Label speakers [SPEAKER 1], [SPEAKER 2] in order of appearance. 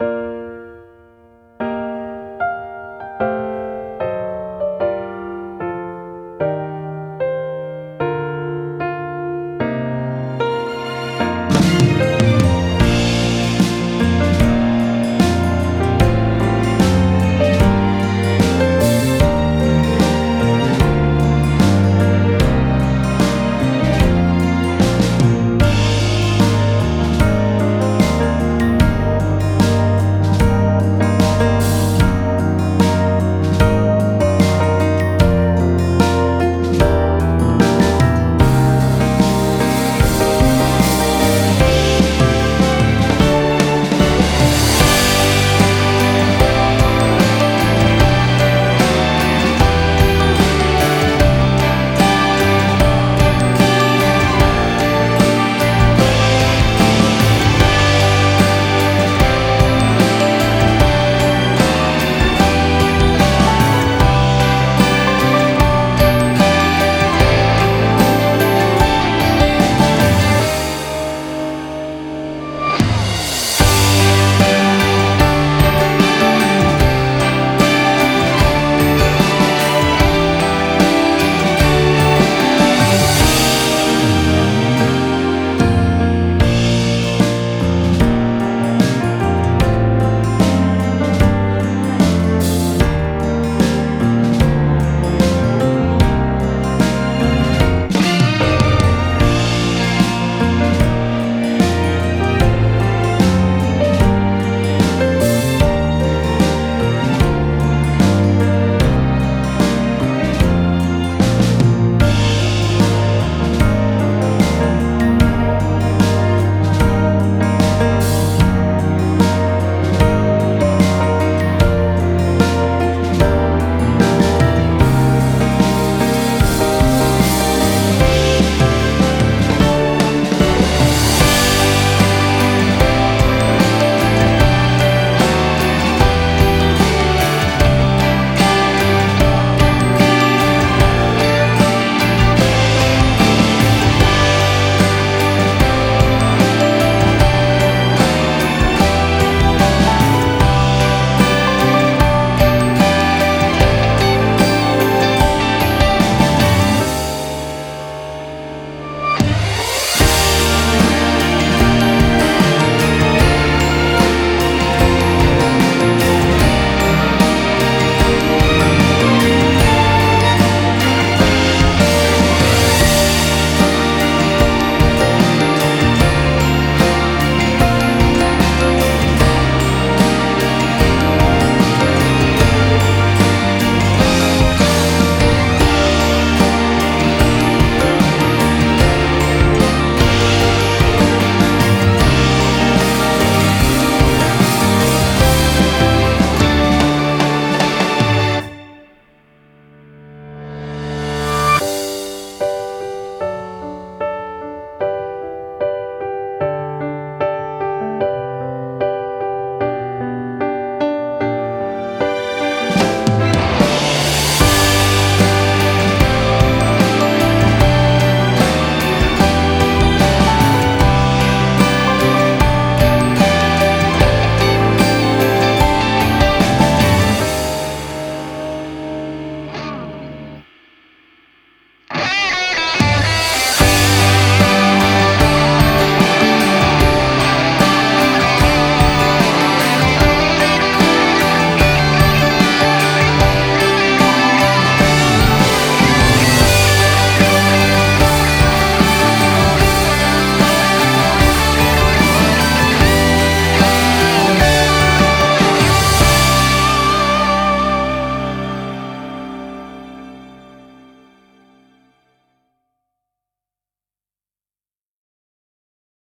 [SPEAKER 1] Tchau.